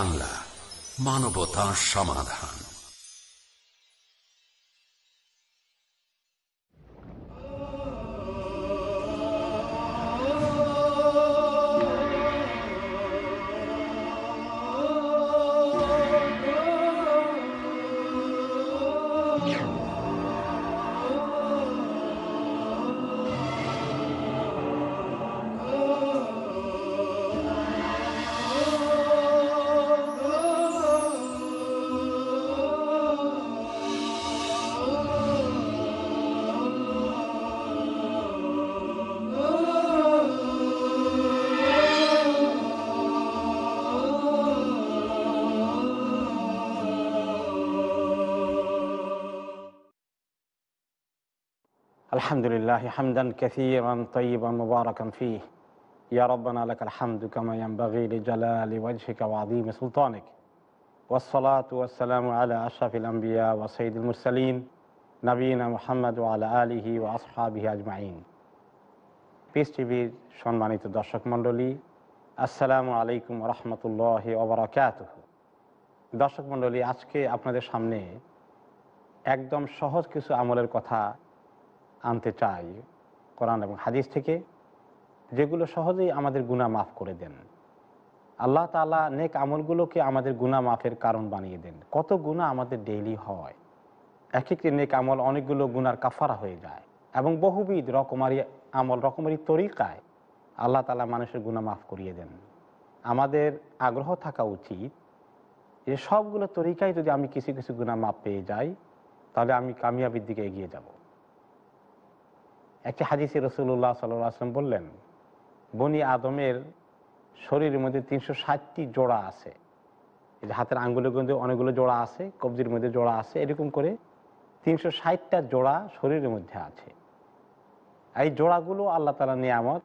বাংলা মানবতা সমাধান। الحمد لله حمدا كثيرا طيبا مباركا فيه يا ربنا لك الحمد كما ينبغي لجلال وجهك وعظيم سلطانك والصلاة والسلام على أشرف الأنبياء وسيد المرسلين نبينا محمد وعلى آله وأصحابه أجمعين পিস টিভির সম্মানিত দর্শক মণ্ডলী আসসালামু আলাইকুম রহমতুল্লাহ ওবরাকাত দর্শক মণ্ডলী আজকে আপনাদের সামনে একদম সহজ কিছু আমলের কথা আনতে চাই কোরআন এবং হাদিস থেকে, যেগুলো সহজেই আমাদের গুণা মাফ করে দেন। আল্লাহ তালা নেক আমলগুলোকে আমাদের গুণা মাফের কারণ বানিয়ে দেন। কত গুণা আমাদের ডেইলি হয়। এক একটি নেক আমল অনেকগুলো গুনার কাফারা হয়ে যায় এবং বহুবিধ রকমারি আমল, রকমারি তরিকায় আল্লাহ তালা মানুষের গুণা মাফ করিয়ে দেন। আমাদের আগ্রহ থাকা উচিত যে সবগুলো তরিকায় যদি আমি কিছু কিছু গুণা মাপ পেয়ে যাই, তাহলে আমি কামিয়াবির দিকে এগিয়ে যাব। একটি হাদিসে রসুল্লাহ সাল্লাম বললেন, বনি আদমের শরীরের মধ্যে তিনশো ষাটটি জোড়া আছে। এই যে হাতের আঙ্গুলের মধ্যে অনেকগুলো জোড়া আছে, কবজির মধ্যে জোড়া আছে, এরকম করে তিনশো ষাটটা জোড়া শরীরের মধ্যে আছে। এই জোড়াগুলো আল্লাহ তালা নিয়ামত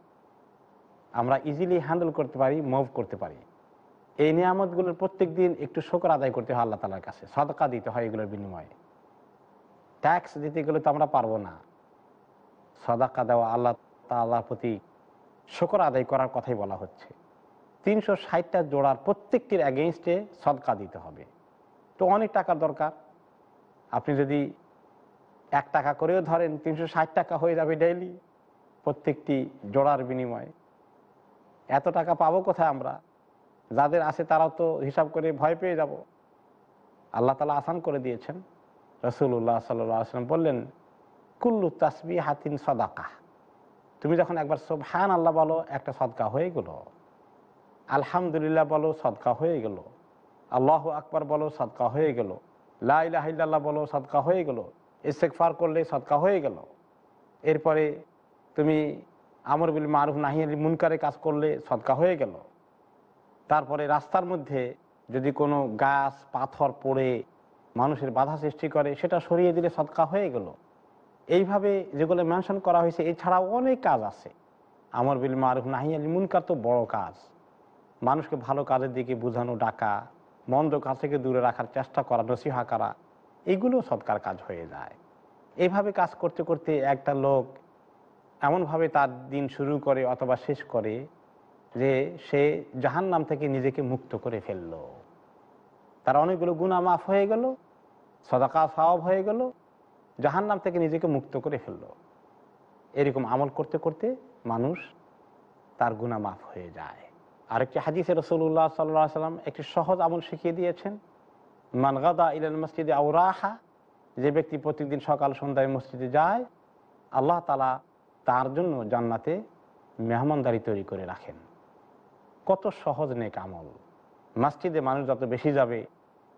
আমরা ইজিলি হ্যান্ডেল করতে পারি মুভ করতে পারি। এই নিয়ামতগুলোর প্রত্যেক দিন একটু শকর আদায় করতে হয় আল্লাহ তালার কাছে। সদকা দিতে হয় এগুলোর বিনিময়ে। ট্যাক্স দিতে গেলে তো আমরা পারব না। সদাকা দেওয়া আল্লাহ তাল্লাহর প্রতি শকর আদায় করার কথাই বলা হচ্ছে। তিনশো ষাটটা জোড়ার প্রত্যেকটির অ্যাগেনস্টে সদকা দিতে হবে। তো অনেক টাকার দরকার। আপনি যদি এক টাকা করেও ধরেন তিনশো ষাট টাকা হয়ে যাবে ডেইলি প্রত্যেকটি জোড়ার বিনিময়ে। এত টাকা পাবো কোথায় আমরা? যাদের আছে তারাও তো হিসাব করে ভয় পেয়ে যাব। আল্লাহ তালা আসান করে দিয়েছেন। রসুল্লাহ সাল্লাম বললেন কুল্লু তাসবি হাতিন সদাকা তুমি যখন একবার সোবহান আল্লাহ বলো, একটা সদকা হয়ে গেল। আলহামদুলিল্লাহ বলো, সদকা হয়ে গেল। আল্লাহ আকবর বলো, সদকা হয়ে গেল। লাহ বলো, সদকা হয়ে গেল। ইস্তেকফার করলে সদকা হয়ে গেল। এরপরে তুমি আমর বিল মারুফ নাহিয়ালি মুনকারে কাজ করলে সদকা হয়ে গেল। তারপরে রাস্তার মধ্যে যদি কোনো গাছ, পাথর পড়ে, মানুষের বাধা সৃষ্টি করে, সেটা সরিয়ে দিলে সদকা হয়ে গেল। এইভাবে যেগুলো মেনশন করা হয়েছে, এছাড়াও অনেক কাজ আছে। আমর বিল মারুফ নাহিয়ালি মুনকার তো বড় কাজ। মানুষকে ভালো কাজের দিকে বোঝানো, ডাকা, মন্দ কাজ থেকে দূরে রাখার চেষ্টা করা, নসিহা করা, এগুলো সৎকার কাজ হয়ে যায়। এইভাবে কাজ করতে করতে একটা লোক এমনভাবে তার দিন শুরু করে অথবা শেষ করে যে সে জাহান নাম থেকে নিজেকে মুক্ত করে ফেলল। তার অনেকগুলো গুণা মাফ হয়ে গেল সদাকা সওয়াব হয়ে গেল জাহান নাম থেকে নিজেকে মুক্ত করে ফেলল। এরকম আমল করতে করতে মানুষ তার গুণা মাফ হয়ে যায়। আরেকটি হাদিসে রসুল্লাহ সাল্লাহ সাল্লাম একটি সহজ আমল শিখিয়ে দিয়েছেন। মানগাদা ইলাল মসজিদে আউরাহা যে ব্যক্তি প্রতিদিন সকাল সন্ধ্যায় মসজিদে যায়, আল্লাহ তালা তার জন্য জান্নাতে মেহমানদারি তৈরি করে রাখেন। কত সহজ নেক আমল। মসজিদে মানুষ যত বেশি যাবে,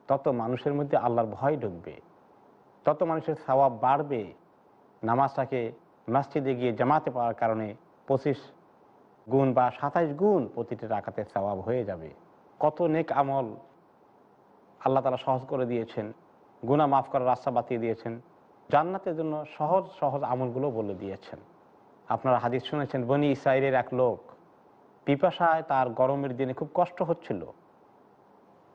তত মানুষের মধ্যে আল্লাহর ভয় ঢুকবে। তত মানুষের স্বভাব বাড়বে নামাজটাকে মসজিদে গিয়ে জামাতে পাওয়ার কারণে পঁচিশ গুণ বা সাতাইশ গুণ প্রতিটি রাখাতে স্বভাব হয়ে যাবে। কত নেক আমল আল্লাহ তালা সহজ করে দিয়েছেন গুণা মাফ করার রাস্তা বাতিয়ে দিয়েছেন, জান্নাতের জন্য সহজ সহজ আমলগুলো বলে দিয়েছেন। আপনারা হাদিস শুনেছেন, বনি ইসরায়েলের এক লোক পিপাসায় তার গরমের দিনে খুব কষ্ট হচ্ছিল।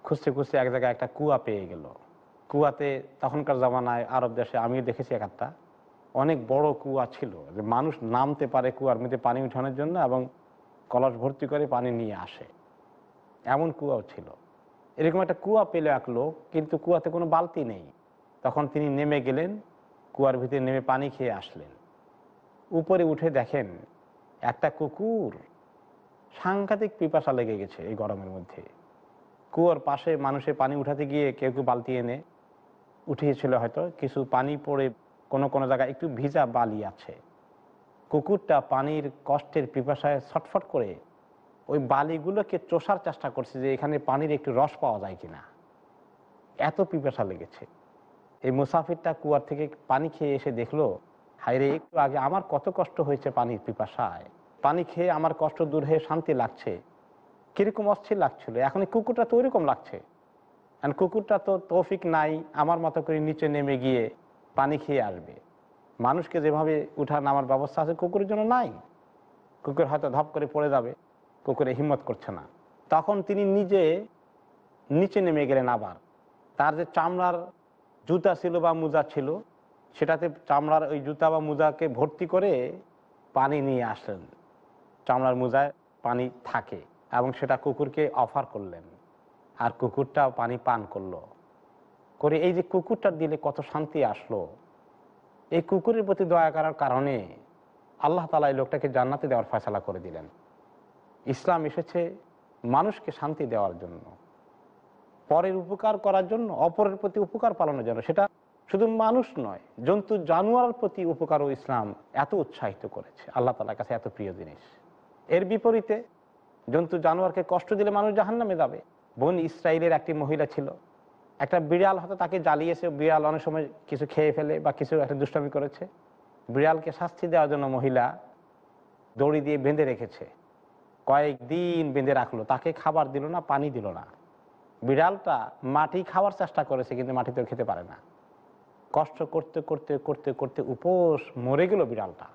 খুঁজতে খুঁজতে এক জায়গায় একটা কুয়া পেয়ে গেল। কুয়াতে তখনকার জামানায় আরব দেশে আমিও দেখেছি এক একটা অনেক বড় কুয়া ছিল যে মানুষ নামতে পারে কুয়ার মধ্যে পানি উঠানোর জন্য এবং কলস ভর্তি করে পানি নিয়ে আসে। এমন কুয়াও ছিল। এরকম একটা কুয়া পেলে এক লোক, কিন্তু কুয়াতে কোনো বালতি নেই। তখন তিনি নেমে গেলেন, কুয়ার ভিতরে নেমে পানি খেয়ে আসলেন। উপরে উঠে দেখেন একটা কুকুর সাংঘাতিক পিপাসা লেগে গেছে এই গরমের মধ্যে। কুয়োর পাশে মানুষের পানি উঠাতে গিয়ে কেউ কেউ বালতি এনে উঠিয়েছিল হয়তো, কিছু পানি পড়ে কোনো কোনো জায়গায় একটু ভিজা বালি আছে। কুকুরটা পানির কষ্টের পিপাসায় ছটফট করে ওই বালিগুলোকে চষার চেষ্টা করছে যে এখানে পানির একটু রস পাওয়া যায় কিনা। এত পিপাসা লেগেছে। এই মুসাফিরটা কুয়ার থেকে পানি খেয়ে এসে দেখল হাইরে একটু আগে আমার কত কষ্ট হয়েছে পানির পিপাসায়। পানি খেয়ে আমার কষ্ট দূর হয়ে শান্তি লাগছে। কীরকম অস্থির লাগছিল। এখন কুকুরটা তো ওইরকম লাগছে। কারণ কুকুরটা তো তৌফিক নাই, আমার মতো করে নিচে নেমে গিয়ে পানি খেয়ে আসবে। মানুষকে যেভাবে উঠা নামার ব্যবস্থা আছে, কুকুরের জন্য নাই। কুকুর হয়তো ধপ করে পড়ে যাবে, কুকুরে হিম্মত করছে না। তখন তিনি নিজে নিচে নেমে গেলেন আবার। তার যে চামড়ার জুতা ছিল বা মোজা ছিল, সেটাতে চামড়ার ওই জুতা বা মোজাকে ভর্তি করে পানি নিয়ে আসলেন। চামড়ার মোজায় পানি থাকে এবং সেটা কুকুরকে অফার করলেন। আর কুকুরটাও পানি পান করল। করে এই যে কুকুরটা দিলে কত শান্তি আসলো। এই কুকুরের প্রতি দয়া করার কারণে আল্লাহ তালা এই লোকটাকে জান্নাতে দেওয়ার ফয়সালা করে দিলেন। ইসলাম এসেছে মানুষকে শান্তি দেওয়ার জন্য, পরের উপকার করার জন্য, অপরের প্রতি উপকার পালনের জন্য। সেটা শুধু মানুষ নয়, জন্তু জানোয়ারের প্রতি উপকারও ইসলাম এত উৎসাহিত করেছে, আল্লাহ তালার কাছে এত প্রিয় জিনিস। এর বিপরীতে জন্তু জানোয়ারকে কষ্ট দিলে মানুষ জাহান্নামে যাবে। বোন ইসরায়েলের একটি মহিলা ছিল। একটা বিড়াল হয়তো তাকে জ্বালিয়েছে, বিড়াল অনেক সময় কিছু খেয়ে ফেলে বা কিছু একটা দুষ্টমি করেছে। বিড়ালকে শাস্তি দেওয়ার জন্য মহিলা দড়ি দিয়ে বেঁধে রেখেছে। কয়েকদিন বেঁধে রাখল, তাকে খাবার দিল না, পানি দিল না। বিড়ালটা মাটি খাওয়ার চেষ্টা করেছে, কিন্তু মাটিতেও খেতে পারে না। কষ্ট করতে করতে করতে করতে উপোস মরে গেল বিড়ালটা।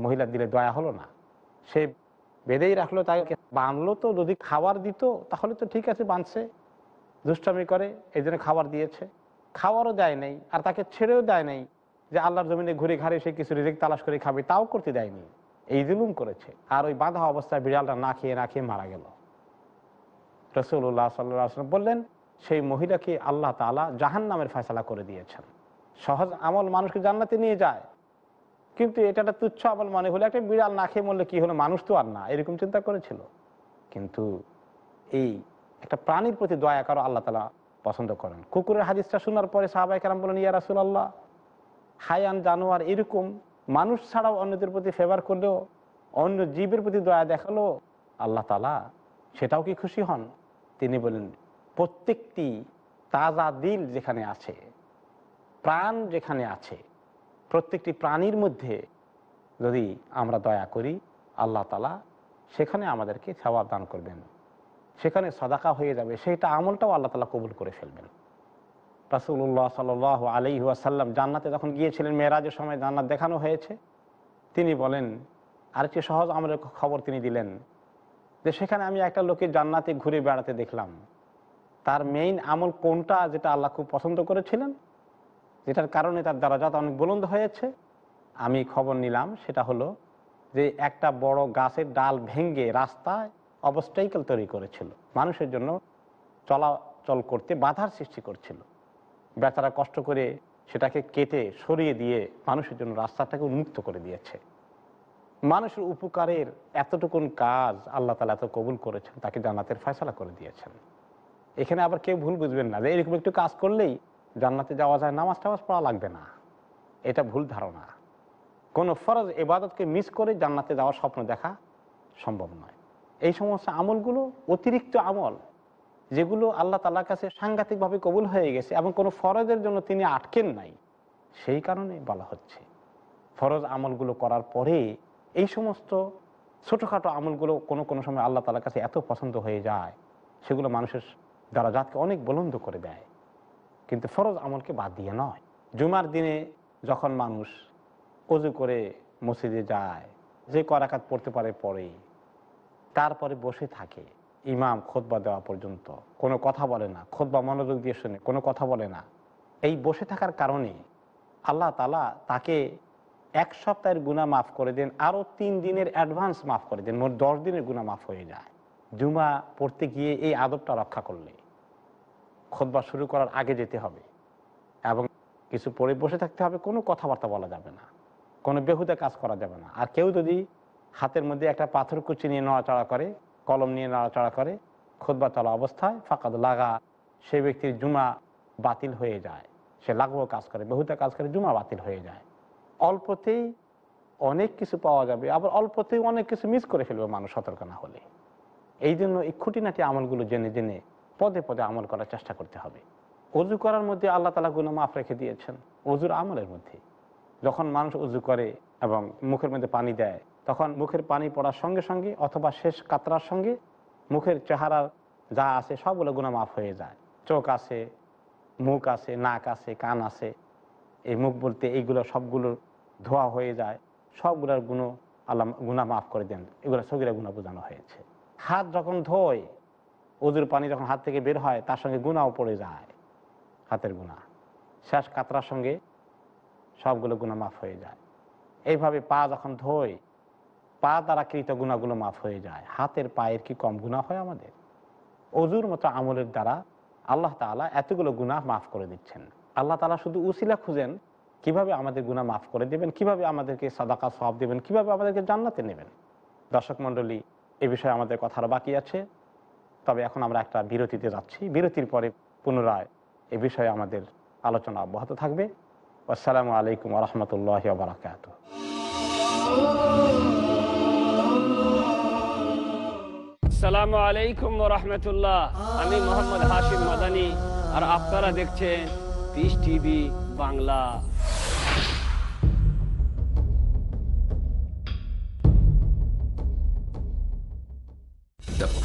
মহিলার দিলে দয়া হলো না। সে বেঁধেই রাখল তাকে। বাঁধলো তো, যদি খাবার দিত, তাহলে তো ঠিক আছে বাঁধছে দুষ্টামি করে, এই জন্য খাবার দিয়েছে। খাওয়ারও দেয় নাই, আর তাকে ছেড়েও দেয় নাই যে আল্লাহর জমিনে ঘুরে ঘাড়ে সে কিছু রিজেক্ট তালাশ করে খাবে, তাও করতে দেয়নি। এই জুলুম করেছে। আর ওই বাঁধা অবস্থায় বিড়ালটা না খেয়ে না খেয়ে মারা গেল। রসুল্লাহ সাল্লাম বললেন, সেই মহিলাকে আল্লাহ তালা জাহান নামের ফয়সলা করে দিয়েছেন। সহজ আমল মানুষকে জান্নাতে নিয়ে যায়। কিন্তু এটা একটা তুচ্ছ আমল মনে হলো একটা বিড়াল না খেয়ে মরলে কি হলো? মানুষ তো আর না। এরকম চিন্তা করেছিল। কিন্তু এই একটা প্রাণীর প্রতি দয়া করো আল্লাহ তালা পছন্দ করেন। কুকুরের হাদিসটা শোনার পরে সাহাবাই কালাম বলেন ইয়া রাসুল আল্লাহ হায়ান, জানোয়ার এরকম মানুষ ছাড়াও অন্যদের প্রতি ফেভার করলেও, অন্য জীবের প্রতি দয়া দেখাল, আল্লাহ তালা সেটাও কি খুশি হন? তিনি বলেন প্রত্যেকটি তাজা দিল যেখানে আছে, প্রাণ যেখানে আছে প্রত্যেকটি প্রাণীর মধ্যে যদি আমরা দয়া করি, আল্লাহ তালা সেখানে আমাদেরকে সবাব দান করবেন। সেখানে সদাকা হয়ে যাবে। সেইটা আমলটাও আল্লাহ তালা কবুল করে ফেলবেন। রাসুল্লাহ সাল আলি ওয়াসাল্লাম জান্নাতে যখন গিয়েছিলেন, মেয়েরাজের সময় জান্নাত দেখানো হয়েছে। তিনি বলেন, আরেকটি সহজ আমলের খবর তিনি দিলেন যে, সেখানে আমি একটা লোকের জান্নাতে ঘুরে বেড়াতে দেখলাম। তার মেইন আমল কোনটা যেটা আল্লাহ খুব পছন্দ করেছিলেন? যেটার কারণে তার দারাজাত অনেক বুলন্দ হয়েছে। আমি খবর নিলাম, সেটা হলো যে একটা বড় গাছের ডাল ভেঙ্গে রাস্তায় অবস্টাইকেল তৈরি করেছিল। মানুষের জন্য চলাচল করতে বাধার সৃষ্টি করছিল। বেচারা কষ্ট করে সেটাকে কেটে, সরিয়ে দিয়ে মানুষের জন্য রাস্তাটাকে উন্মুক্ত করে দিয়েছে। মানুষের উপকারের এতটুকুন কাজ আল্লাহ তালা এত কবুল করেছেন, তাকে জান্নাতের ফয়সলা করে দিয়েছেন। এখানে আবার কেউ ভুল বুঝবেন না যে এরকম একটু কাজ করলেই জান্নাতে যাওয়া যায়, নামাজ টামাজ পড়া লাগবে না। এটা ভুল ধারণা। কোনো ফরজ এবাদতকে মিস করে জান্নাতে যাওয়ার স্বপ্ন দেখা সম্ভব নয়। এই সমস্ত আমলগুলো অতিরিক্ত আমল, যেগুলো আল্লাহ তালার কাছে সাংঘাতিকভাবে কবুল হয়ে গেছে এবং কোনো ফরজের জন্য তিনি আটকেন নাই, সেই কারণে বলা হচ্ছে। ফরজ আমলগুলো করার পরে এই সমস্ত ছোটোখাটো আমলগুলো কোনো কোনো সময় আল্লাহ তালার কাছে এত পছন্দ হয়ে যায়, সেগুলো মানুষের দ্বারা জাতকে অনেক বলন্দ করে দেয়। কিন্তু ফরজ আমলকে বাদ দিয়ে নয়। জুমার দিনে যখন মানুষ অজু করে মসজিদে যায়, যে করাকাত পড়তে পারে পড়ে, তারপরে বসে থাকে, ইমাম খোদবা দেওয়া পর্যন্ত। কোনো কথা বলে না খোদবা মনোযোগ দিয়ে শোনে, কোনো কথা বলে না। এই বসে থাকার কারণে আল্লাহ তালা তাকে এক সপ্তাহের গুণা মাফ করে দেন, আরও তিন দিনের অ্যাডভান্স মাফ করে দেন, মোট দশ দিনের গুণা মাফ হয়ে যায়। জুমা পড়তে গিয়ে এই আদবটা রক্ষা করলে। খোদবা শুরু করার আগে যেতে হবে। এবং কিছু পরে বসে থাকতে হবে, কোনো কথাবার্তা বলা যাবে না। কোনো বেহুদে কাজ করা যাবে না। আর কেউ যদি হাতের মধ্যে একটা পাথর কুচি নিয়ে নড়াচড়া করে, কলম নিয়ে নড়াচড়া করে, খোদবা চলা অবস্থায় ফাঁকাদ লাগা সেই ব্যক্তির জুমা বাতিল হয়ে যায়। সে লাগবো কাজ করে, বেহুদা কাজ করে, জুমা বাতিল হয়ে যায়। অল্পতেই অনেক কিছু পাওয়া যাবে, আবার অল্পতেই অনেক কিছু মিস করে ফেলবে মানুষ সতর্ক না হলে। এই জন্য এই খুঁটিনাটি আমলগুলো জেনে জেনে পদে পদে আমল করার চেষ্টা করতে হবে। অজু করার মধ্যে আল্লাহ তালা গুলো মাফ রেখে দিয়েছেন। অজুর আমলের মধ্যে। যখন মানুষ উজু করে এবং মুখের মধ্যে পানি দেয়, তখন মুখের পানি পড়ার সঙ্গে সঙ্গে অথবা শেষ কাতরার সঙ্গে মুখের চেহারার যা আছে সবগুলো গুণা মাফ হয়ে যায়। চোখ আছে, মুখ আছে, নাক আছে, কান আছে, এই মুখ বলতে এইগুলো সবগুলো ধোয়া হয়ে যায়। সবগুলোর গুণ আল্লাহ গুণা মাফ করে দেন। এগুলো সগিরা গুণা বোঝানো হয়েছে। হাত যখন ধোয় ওজুর পানি যখন হাত থেকে বের হয়, তার সঙ্গে গুণাও পড়ে যায়। হাতের গুণা শেষ কাতরার সঙ্গে সবগুলো গুণা মাফ হয়ে যায়। এইভাবে পা যখন ধোয় পা দ্বারা কৃত গুণাগুলো মাফ হয়ে যায়। হাতের পায়ের কি কম গুণা হয় আমাদের? অজুর মতো আমলের দ্বারা আল্লাহ তালা এতগুলো গুনাহ মাফ করে দিচ্ছেন। আল্লাহ তালা শুধু উসিলা খুঁজেন, কীভাবে আমাদের গুনাহ মাফ করে দেবেন, কীভাবে আমাদেরকে সাদাকা সব দেবেন, কীভাবে আমাদেরকে জান্নাতে নেবেন। দর্শক মণ্ডলী, এ বিষয়ে আমাদের কথা আরও বাকি আছে। তবে এখন আমরা একটা বিরতিতে যাচ্ছি। বিরতির পরে পুনরায় এ বিষয়ে আমাদের আলোচনা অব্যাহত থাকবে। আসসালামু আলাইকুম রহমতুল্লাহ বারাকাত আলাইকুম আমি মোহাম্মদ মাদানি। আর আপনারা দেখছেন TV Bangla.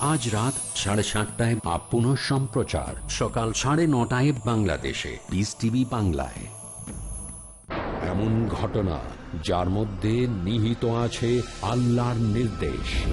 আজ রাত সাড়ে সাতটায় বা পুনঃ সম্প্রচার। সকাল সাড়ে নটায় বাংলাদেশে। বিস টিভি বাংলায়। এমন ঘটনা যার মধ্যে নিহিত আছে আল্লাহর নির্দেশ।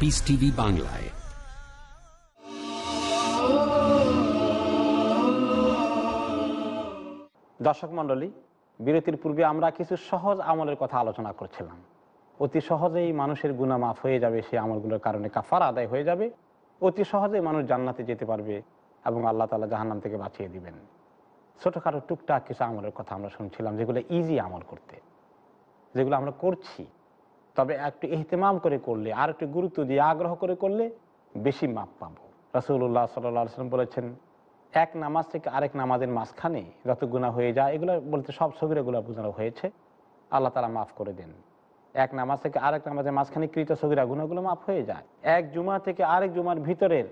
পিস টিভি বাংলায় দর্শক মণ্ডলী, বিরতির পূর্বে আমরা কিছু সহজ আমলের কথা আলোচনা করছিলাম। অতি সহজেই মানুষের গুণা মাফ হয়ে যাবে, সেই আমলগুলোর কারণে কাফার আদায় হয়ে যাবে। অতি সহজেই মানুষ জান্নাতে যেতে পারবে এবং আল্লাহ তালা জাহান্নাম থেকে বাঁচিয়ে দিবেন। ছোটোখাটো টুকটাক কিছু আমলের কথা আমরা শুনছিলাম, যেগুলো ইজি আমল করতে, যেগুলো আমরা করছি। তবে একটু ইহতেমাম করে করলে, আর একটু গুরুত্ব দিয়ে আগ্রহ করে করলে বেশি মাপ পাবো। রাসুল্লাহ সাল্লাম বলেছেন, এক নামাজ থেকে আরেক নামাজের মাঝখানে যত গুণা হয়ে যায়, এগুলো বলতে সব সগিরাগুলো বোঝানো হয়েছে। আল্লাহ তালা মাফ করে দেন। এক নামাজ থেকে আরেক নামাজের মাঝখানে কৃত সগিরা গুণাগুলো মাফ হয়ে যায়। এক জুমা থেকে আরেক জুমার ভিতরের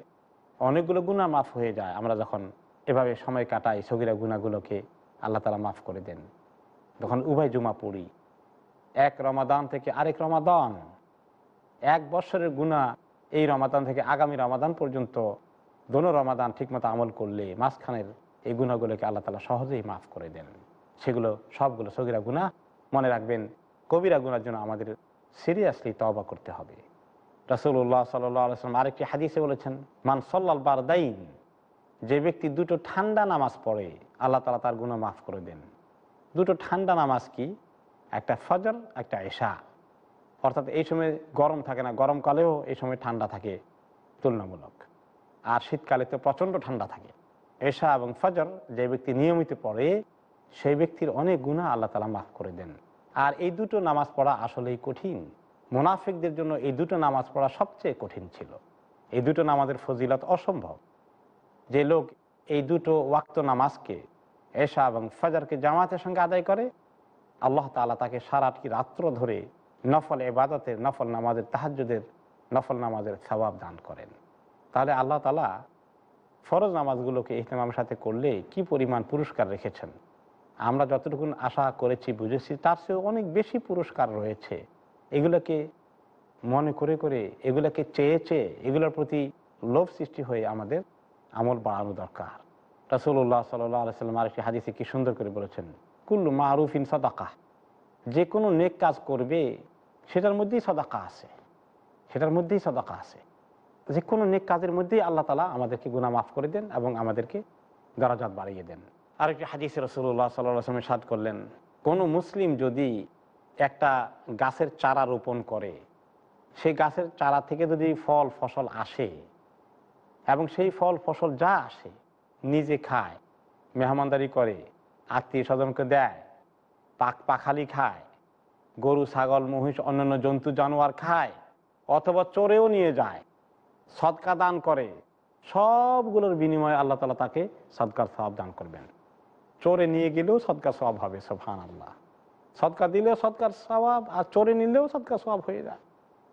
অনেকগুলো গুণা মাফ হয়ে যায়। আমরা যখন এভাবে সময় কাটাই সগিরা গুণাগুলোকে আল্লাহ তালা মাফ করে দেন। তখন উভয় জুমা পড়ি এক রমাদান থেকে আরেক রমাদান। এক বছরের গুণা এই রমাদান থেকে আগামী রমাদান পর্যন্ত দোনো রমাদান ঠিকমতো আমল করলে মাঝখানের এই গুণাগুলোকে আল্লাহ তালা সহজেই মাফ করে দেন। সেগুলো সবগুলো সগিরা গুণা মনে রাখবেন, কবিরা গুণার জন্য আমাদের সিরিয়াসলি তওবা করতে হবে। রসুল্লাহ সাল্লাম আরেকটি হাদিসে বলেছেন, মান সল্লাল বারদাইন যে ব্যক্তি দুটো ঠান্ডা নামাজ পড়ে, আল্লাহ তালা তার গুণা মাফ করে দেন। দুটো ঠান্ডা নামাজ কি? একটা ফজর, একটা এশা। অর্থাৎ এই সময় গরম থাকে না গরমকালেও এই সময় ঠান্ডা থাকে, তুলনামূলক। আর শীতকালে তো প্রচণ্ড ঠান্ডা থাকে। এশা এবং ফজর যে ব্যক্তি নিয়মিত পড়ে, সেই ব্যক্তির অনেক গুণা আল্লাহ তালা মাফ করে দেন। আর এই দুটো নামাজ পড়া আসলেই কঠিন। মুনাফিকদের জন্য এই দুটো নামাজ পড়া সবচেয়ে কঠিন ছিল। এই দুটো নামাজের ফজিলত অসম্ভব। যে লোক এই দুটো ওয়াক্ত নামাজকে, এশা এবং ফজরকে জামাতের সঙ্গে আদায় করে আল্লাহ তালা তাকে সারাটি রাত্র ধরে নফল এবাদতের নফল নামাজের তাহাজ্যদের নফল নামাজের সবাব দান করেন। তাহলে আল্লাহ তালা ফরজ নামাজগুলোকে ইহতেমামের সাথে করলে কি পরিমাণ পুরস্কার রেখেছেন? আমরা যতটুকু আশা করেছি, বুঝেছি, তার চেয়েও অনেক বেশি পুরস্কার রয়েছে। এগুলোকে মনে করে করে, এগুলোকে চেয়ে চেয়ে, এগুলোর প্রতি লোভ সৃষ্টি হয়ে আমাদের আমল বাড়ানো দরকার। রাসুল্লাহ সাল্লাম আরেকটি হাদিসে কি সুন্দর করে বলেছেন? কুল্লু মারুফিন সদাকা। যে কোনো নেক কাজ করবে, সেটার মধ্যেই সদাকা আছে। সেটার মধ্যেই সদাকা আছে। যে কোনো নেক কাজের মধ্যেই আল্লাহ তালা আমাদেরকে গুণা মাফ করে দেন এবং আমাদেরকে দরাজাত বাড়িয়ে দেন। আরেকটি হাদিসে রসুল্লাহ সাল্লামের সাদ করলেন, কোনো মুসলিম যদি একটা গাছের চারা রোপণ করে, সেই গাছের চারা থেকে যদি ফল, ফসল আসে এবং সেই ফল, ফসল যা আসে, নিজে খায়, মেহমানদারি করে আত্মীয় স্বজনকে দেয়, পাক পাখালি খায়, গরু, ছাগল, মহিষ, অন্যান্য জন্তু, জানোয়ার খায়, অথবা চোরেও নিয়ে যায়, সদকা দান করে, সবগুলোর বিনিময়ে আল্লাহ তালা তাকে সদকার সব দান করবেন। চোরে নিয়ে গেলেও সদকার স্বভাব হবে সোফান আল্লাহ সদকা দিলেও সদকার স্বভাব আর চোরে নিলেও সদকার স্বভাব হয়ে যায়।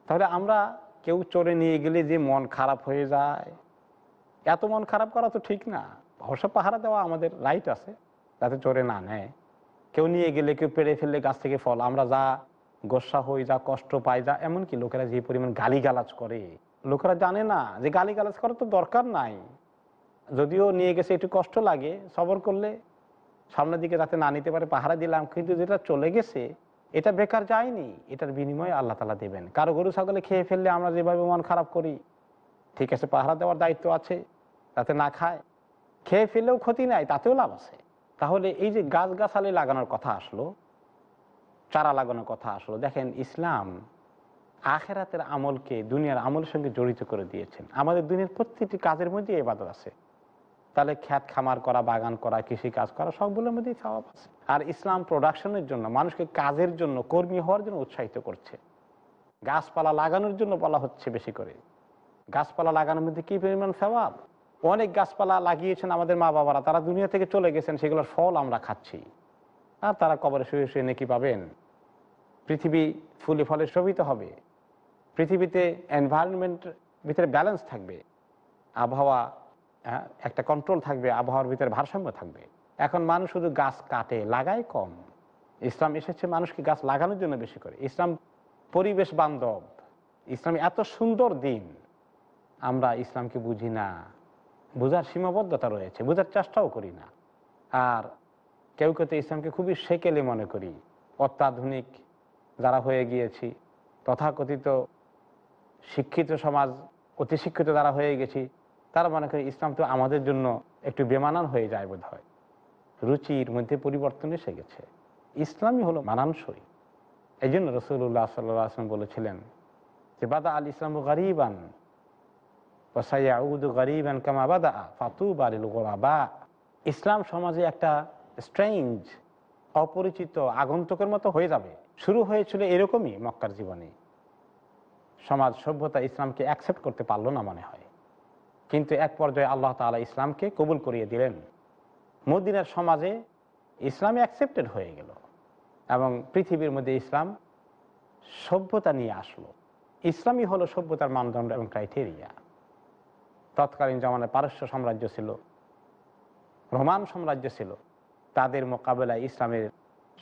তাহলে আমরা কেউ চোরে নিয়ে গেলে যে মন খারাপ হয়ে যায়, এত মন খারাপ করা তো ঠিক না। অবশ্য পাহারা দেওয়া আমাদের রাইট আছে। যাতে চোরে না নেয়। কেউ নিয়ে গেলে, কেউ পেড়ে ফেললে গাছ থেকে ফল। আমরা যা গোসা হই, যা কষ্ট পাই, যা এমনকি লোকেরা যে পরিমাণ গালিগালাজ করে, লোকেরা জানে না যে গালিগালাজ করার তো দরকার নাই। যদিও নিয়ে গেছে, একটু কষ্ট লাগে, সবর করলে সামনের দিকে যাতে না নিতে পারে, পাহারা দিলাম, কিন্তু যেটা চলে গেছে, এটা বেকার যায়নি। এটার বিনিময়ে আল্লাহ তালা দেবেন। কারও গরু, ছাগলে খেয়ে ফেললে আমরা যেভাবে মন খারাপ করি, ঠিক আছে, পাহারা দেওয়ার দায়িত্ব আছে যাতে না খায়। খেয়ে ফেললেও ক্ষতি নাই, তাতেও লাভ আছে। তাহলে এই যে গাছ গাছালি লাগানোর কথা আসলো, চারা লাগানোর কথা আসলো, দেখেন ইসলাম আখেরাতের আমলকে, দুনিয়ার আমলের সঙ্গে জড়িত করে দিয়েছেন। আমাদের দুনিয়ার প্রত্যেকটি কাজের মধ্যে এবাদত আছে। তাহলে খ্যাত খামার করা, বাগান করা, কৃষি কাজ করা, সবগুলোর মধ্যেই স্বভাব আছে। আর ইসলাম প্রোডাকশনের জন্য, মানুষকে কাজের জন্য, কর্মী হওয়ার জন্য উৎসাহিত করছে। গাছপালা লাগানোর জন্য বলা হচ্ছে বেশি করে। গাছপালা লাগানোর মধ্যে কি পরিমাণ স্বভাব? অনেক গাছপালা লাগিয়েছেন আমাদের মা বাবারা তারা দুনিয়া থেকে চলে গেছেন সেগুলোর ফল আমরা খাচ্ছি। আর তারা কবরে শুয়ে শুয়ে নাকি পাবেন। পৃথিবী ফুলে ফলে শোভিত হবে। পৃথিবীতে এনভায়রনমেন্ট ভিতরে ব্যালেন্স থাকবে। আবহাওয়া হ্যাঁ, একটা কন্ট্রোল থাকবে আবহাওয়ার ভিতরে ভারসাম্য থাকবে। এখন মানুষ শুধু গাছ কাটে লাগায় কম। ইসলাম এসেছে মানুষকে গাছ লাগানোর জন্য বেশি করে। ইসলাম পরিবেশ বান্ধব। ইসলাম এত সুন্দর দিন। আমরা ইসলামকে বুঝি না। বোঝার সীমাবদ্ধতা রয়েছে, বোঝার চেষ্টাও করি না। আর কেউ কেউ তো ইসলামকে খুবই সেকেলে মনে করি। অত্যাধুনিক যারা হয়ে গিয়েছি, তথাকথিত শিক্ষিত সমাজ অতি শিক্ষিত যারা হয়ে গেছি, তারা মনে করি ইসলাম তো আমাদের জন্য একটু বেমানান হয়ে যায় বোধ হয় রুচির মধ্যে পরিবর্তন এসে গেছে। ইসলামই হলো মানানসই। এই জন্য রসুল্লাহ সাল্লাহ আসলাম বলেছিলেন যে, বাদা আল ইসলাম গরিবান। ফাতু ইসলাম সমাজে একটা স্ট্রেঞ্জ অপরিচিত আগন্তুকের মতো হয়ে যাবে। শুরু হয়েছিল এরকমই মক্কার জীবনে। সমাজ সভ্যতা ইসলামকে অ্যাকসেপ্ট করতে পারল না মনে হয়। কিন্তু এক পর্যায়ে আল্লাহ তালা ইসলামকে কবুল করিয়ে দিলেন। মদিনার সমাজে ইসলামে অ্যাকসেপ্টেড হয়ে গেল এবং পৃথিবীর মধ্যে ইসলাম সভ্যতা নিয়ে আসলো। ইসলামই হলো সভ্যতার মানদণ্ড এবং ক্রাইটেরিয়া তৎকালীন জমানায় পারস্য সাম্রাজ্য ছিল, রোমান সাম্রাজ্য ছিল, তাদের মোকাবেলায় ইসলামের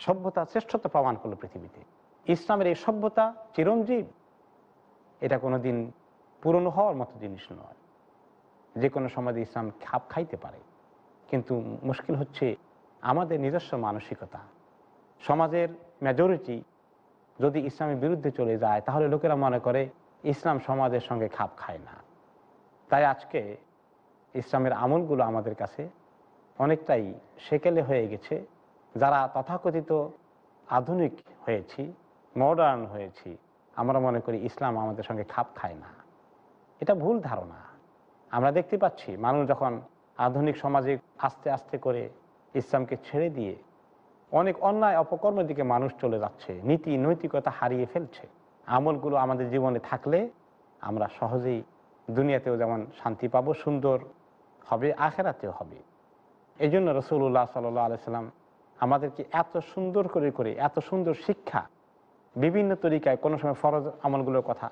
সভ্যতা শ্রেষ্ঠত্ব প্রমাণ করল পৃথিবীতে। ইসলামের এই সভ্যতা চিরঞ্জীব, এটা কোনোদিন পুরনো হওয়ার মতো জিনিস নয়। যে কোনো সমাজে ইসলাম খাপ খাইতে পারে, কিন্তু মুশকিল হচ্ছে আমাদের নিজস্ব মানসিকতা। সমাজের মেজরিটি যদি ইসলামের বিরুদ্ধে চলে যায়, তাহলে লোকেরা মনে করে ইসলাম সমাজের সঙ্গে খাপ খায় না। তাই আজকে ইসলামের আমলগুলো আমাদের কাছে অনেকটাই সেকেলে হয়ে গেছে। যারা তথাকথিত আধুনিক হয়েছি মডার্ন হয়েছি, আমরা মনে করি ইসলাম আমাদের সঙ্গে খাপ খায় না। এটা ভুল ধারণা। আমরা দেখতে পাচ্ছি মানুষ যখন আধুনিক সমাজে আস্তে আস্তে করে ইসলামকে ছেড়ে দিয়ে অনেক অন্যায় অপকর্মের দিকে মানুষ চলে যাচ্ছে, নীতি নৈতিকতা হারিয়ে ফেলছে। আমলগুলো আমাদের জীবনে থাকলে আমরা সহজেই দুনিয়াতেও যেমন শান্তি পাবো, সুন্দর হবে, আখেরাতেও হবে। এই জন্য রসুল্লাহ সাল্লাহ আলাইসাল্লাম আমাদেরকে এত সুন্দর করে করে, এত সুন্দর শিক্ষা বিভিন্ন তরিকায়, কোনো সময় ফরজ আমলগুলোর কথা,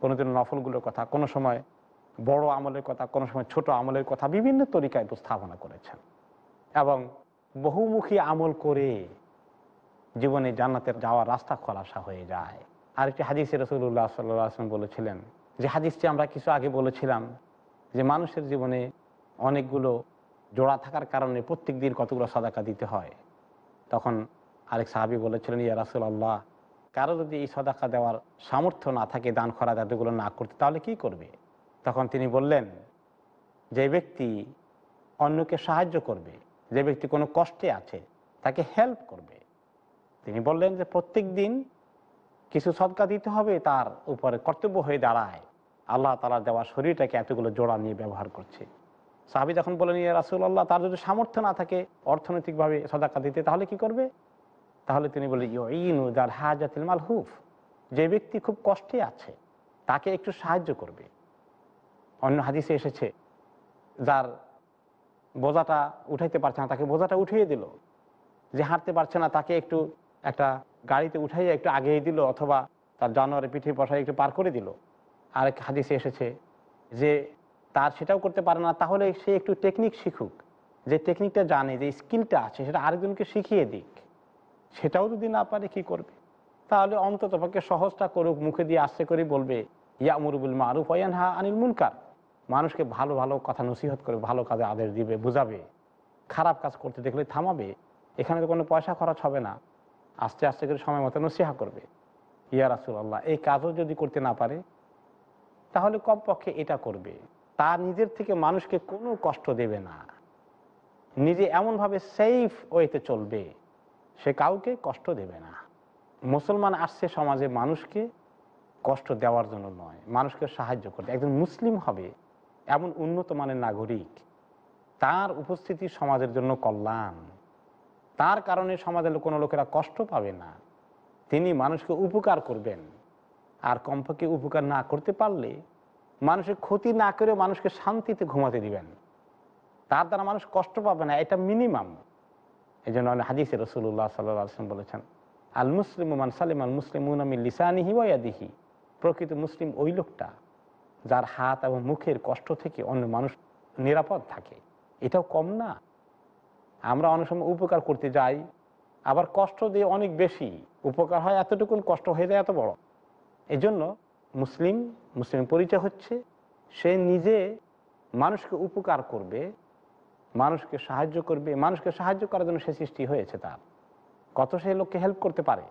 কোনো দিন নফলগুলোর কথা, কোনো সময় বড় আমলের কথা, কোনো সময় ছোট আমলের কথা বিভিন্ন তরিকায় উপস্থাপনা করেছেন। এবং বহুমুখী আমল করে জীবনে জান্নাতের যাওয়ার রাস্তা খোলাসা হয়ে যায়। আরেকটি হাদিসে রসুল্লাহ সাল্লাম বলেছিলেন যে হাদিসটি আমরা কিছু আগে বলেছিলাম যে মানুষের জীবনে অনেকগুলো জোড়া থাকার কারণে প্রত্যেক দিন কতগুলো সদাকা দিতে হয়। তখন আরেক সাহাবি বলেছিলেন, ইয়া রাসুল আল্লাহ কারও যদি এই সদাকা দেওয়ার সামর্থ্য না থাকে, দান খরা এতগুলো না করতে, তাহলে কি করবে? তখন তিনি বললেন, যে ব্যক্তি অন্যকে সাহায্য করবে, যে ব্যক্তি কোনো কষ্টে আছে, তাকে হেল্প করবে। তিনি বললেন যে প্রত্যেক দিন কিছু সদকা দিতে হবে, তার উপরে কর্তব্য হয়ে দাঁড়ায়। আল্লাহ তালা দেওয়া শরীরটাকে এতগুলো জোড়া নিয়ে ব্যবহার করছে। সাহাবি যখন বলেন ইয়া রাসুল্লাহ তার যদি সামর্থ্য না থাকে অর্থনৈতিকভাবে সদাকা দিতে, তাহলে কি করবে? তাহলে তিনি বলে ইনু যার হাজাতিল মাল হুফ, যে ব্যক্তি খুব কষ্টে আছে, তাকে একটু সাহায্য করবে। অন্য হাদিসে এসেছে, যার বোঝাটা উঠাইতে পারছে না, তাকে বোঝাটা উঠিয়ে দিল। যে হাঁটতে পারছে না, তাকে একটু একটা গাড়িতে উঠাইয়া একটু আগিয়ে দিল, অথবা তার জানোয়ারের পিঠে বসায় একটু পার করে দিল। আরেক হাদিসে এসেছে যে তার সেটাও করতে পারে না, তাহলে সে একটু টেকনিক শিখুক। যে টেকনিকটা জানে, যে স্কিলটা আছে, সেটা আরেকজনকে শিখিয়ে দিক। সেটাও যদি না পারে, কি করবে? তাহলে অন্তত পক্ষে সহজটা করুক, মুখে দিয়ে আস্তে করে বলবে, ইয়া মুরুবুল মারুফ ওয়ান হা আনিল মুনকার। মানুষকে ভালো ভালো কথা নসিহত করে, ভালো কাজে আদেশ দিবে, বুঝাবে। খারাপ কাজ করতে দেখলে থামাবে। এখানে তো কোনো পয়সা খরচ হবে না। আস্তে আস্তে করে সময় মতো নসিহা করবে। ইয়া রাসুল আল্লাহ এই কাজও যদি করতে না পারে তাহলে কমপক্ষে এটা করবে। তা নিজের থেকে মানুষকে কোনো কষ্ট দেবে না। নিজে এমনভাবে সেফ ওয়েতে চলবে, সে কাউকে কষ্ট দেবে না। মুসলমান আসছে সমাজে মানুষকে কষ্ট দেওয়ার জন্য নয়, মানুষকে সাহায্য করতে। একজন মুসলিম হবে এমন উন্নত মানের নাগরিক, তার উপস্থিতি সমাজের জন্য কল্যাণ। তার কারণে সমাজের কোনো লোকেরা কষ্ট পাবে না। তিনি মানুষকে উপকার করবেন। আর কমপক্ষে উপকার না করতে পারলে মানুষের ক্ষতি না করে মানুষকে শান্তিতে ঘুমাতে দিবেন। তার দ্বারা মানুষ কষ্ট পাবে না, এটা মিনিমাম। এই জন্য হাদিসে রসুল্লাহ সাল্লাম বলেছেন আল মুসলিম মান সালিম আল মুসলিম লিসানিহি ওয়াদিহি প্রকৃত মুসলিম ওই লোকটা, যার হাত এবং মুখের কষ্ট থেকে অন্য মানুষ নিরাপদ থাকে। এটাও কম না। আমরা অনেক সময় উপকার করতে যাই, আবার কষ্ট দিয়ে অনেক বেশি। উপকার হয় এতটুকুন, কষ্ট হয়ে যায় এত বড়। এই জন্য মুসলিম মুসলিম পরিচয় হচ্ছে, সে নিজে মানুষকে উপকার করবে, মানুষকে সাহায্য করবে, মানুষকে সাহায্য করার জন্য সে সৃষ্টি হয়েছে তার। কত সে লোককে হেল্প করতে পারে,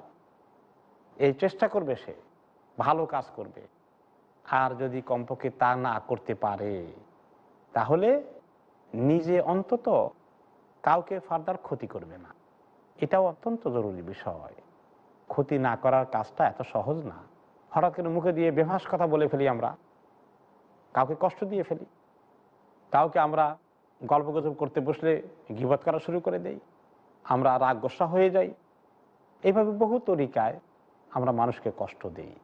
এই চেষ্টা করবে সে, ভালো কাজ করবে। আর যদি কমপক্ষে তা না করতে পারে, তাহলে নিজে অন্তত কাউকে ফার্দার ক্ষতি করবে না। এটাও অত্যন্ত জরুরি বিষয়। ক্ষতি না করার কাজটা এত সহজ না। হঠাৎ করে মুখে দিয়ে বেভাস কথা বলে ফেলি আমরা। কাউকে কষ্ট দিয়ে ফেলি। কাউকে আমরা গল্পগুজব করতে বসলে গিবত করা শুরু করে দেই। আমরা রাগ গোসা হয়ে যাই। এইভাবে বহু তরিকায় আমরা মানুষকে কষ্ট দিই।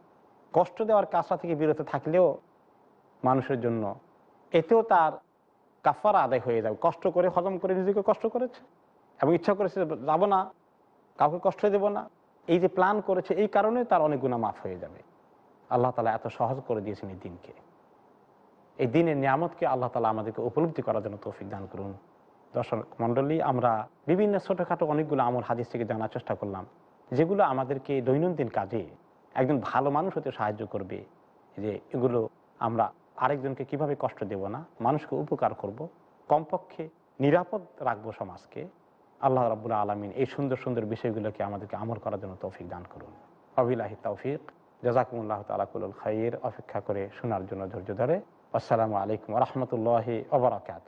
কষ্ট দেওয়ার কাজটা থেকে বিরত থাকলেও মানুষের জন্য এতেও তার কাফারা আদায় হয়ে যাবে। কষ্ট করে, হজম করে নিজেকে কষ্ট করেছে এবং ইচ্ছা করেছে যাব না, কাউকে কষ্ট দেব না। এই যে প্ল্যান করেছে, এই কারণে তার অনেক গুণা মাফ হয়ে যাবে। আল্লাহ তালা এত সহজ করে দিয়েছেন এই দিনকে। এই দিনের নিয়ামতকে আল্লাহ তালা আমাদেরকে উপলব্ধি করার জন্য তৌফিক দান করুন। দর্শক মণ্ডলী, আমরা বিভিন্ন ছোটোখাটো অনেকগুলো আমল হাদিস থেকে জানার চেষ্টা করলাম, যেগুলো আমাদেরকে দৈনন্দিন কাজে একজন ভালো মানুষ হতে সাহায্য করবে। যে এগুলো আমরা আরেকজনকে কীভাবে কষ্ট দেব না, মানুষকে উপকার করব, কমপক্ষে নিরাপদ রাখব সমাজকে, আল্লাহ রাবুল আলমিন এই সুন্দর সুন্দর বিষয়গুলোকে আমাদেরকে আমল করার জন্য তৌফিক দান করুন। অবিলাহি তৌফিক। জাজাকুমুল্লাহ তালাকুল খাইর অপেক্ষা করে শোনার জন্য ধৈর্য ধরে। আসসালামু আলাইকুম রহমতুল্লাহ ওবরাকাত